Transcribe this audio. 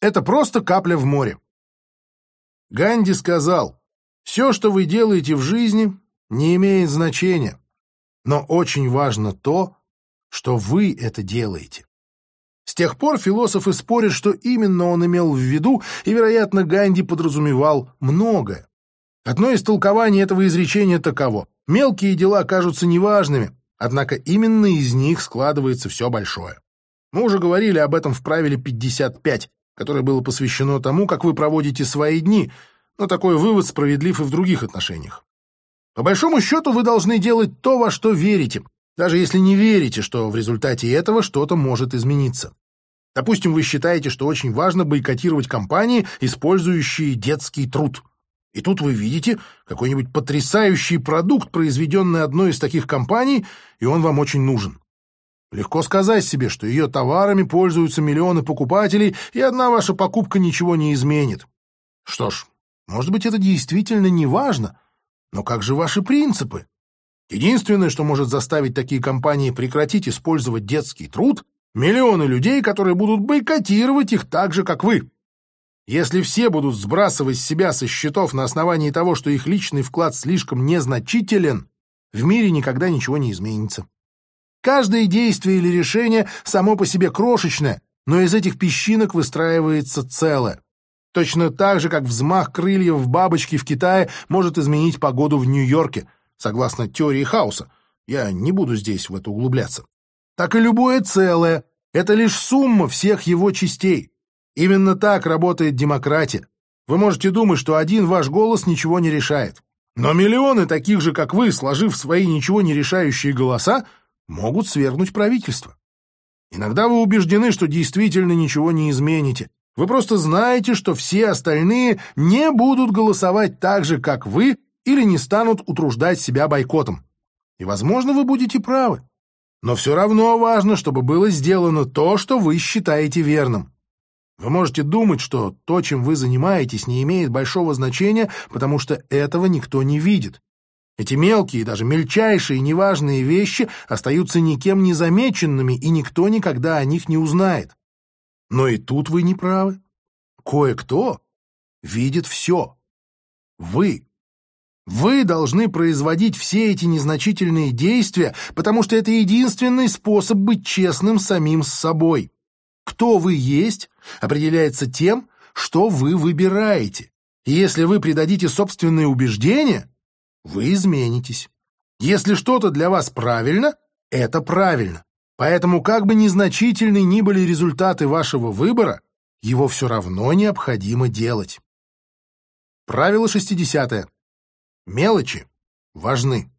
Это просто капля в море. Ганди сказал, все, что вы делаете в жизни, не имеет значения, но очень важно то, что вы это делаете. С тех пор философы спорят, что именно он имел в виду, и, вероятно, Ганди подразумевал многое. Одно из толкований этого изречения таково. Мелкие дела кажутся неважными, однако именно из них складывается все большое. Мы уже говорили об этом в правиле 55, которое было посвящено тому, как вы проводите свои дни, но такой вывод справедлив и в других отношениях. По большому счету вы должны делать то, во что верите, даже если не верите, что в результате этого что-то может измениться. Допустим, вы считаете, что очень важно бойкотировать компании, использующие детский труд. И тут вы видите какой-нибудь потрясающий продукт, произведенный одной из таких компаний, и он вам очень нужен. Легко сказать себе, что ее товарами пользуются миллионы покупателей, и одна ваша покупка ничего не изменит. Что ж, может быть, это действительно не важно, но как же ваши принципы? Единственное, что может заставить такие компании прекратить использовать детский труд — миллионы людей, которые будут бойкотировать их так же, как вы. Если все будут сбрасывать себя со счетов на основании того, что их личный вклад слишком незначителен, в мире никогда ничего не изменится. Каждое действие или решение само по себе крошечное, но из этих песчинок выстраивается целое. Точно так же, как взмах крыльев бабочки в Китае может изменить погоду в Нью-Йорке, согласно теории хаоса. Я не буду здесь в это углубляться. Так и любое целое — это лишь сумма всех его частей. Именно так работает демократия. Вы можете думать, что один ваш голос ничего не решает. Но миллионы таких же, как вы, сложив свои ничего не решающие голоса, могут свергнуть правительство. Иногда вы убеждены, что действительно ничего не измените. Вы просто знаете, что все остальные не будут голосовать так же, как вы, или не станут утруждать себя бойкотом. И, возможно, вы будете правы. Но все равно важно, чтобы было сделано то, что вы считаете верным. Вы можете думать, что то, чем вы занимаетесь, не имеет большого значения, потому что этого никто не видит. Эти мелкие, даже мельчайшие неважные вещи остаются никем не замеченными, и никто никогда о них не узнает. Но и тут вы не правы. Кое-кто видит все. Вы. Вы должны производить все эти незначительные действия, потому что это единственный способ быть честным самим с собой. Кто вы есть, определяется тем, что вы выбираете. И если вы предадите собственные убеждения, вы изменитесь. Если что-то для вас правильно, это правильно. Поэтому как бы незначительны ни были результаты вашего выбора, его все равно необходимо делать. Правило 60. -е. Мелочи важны.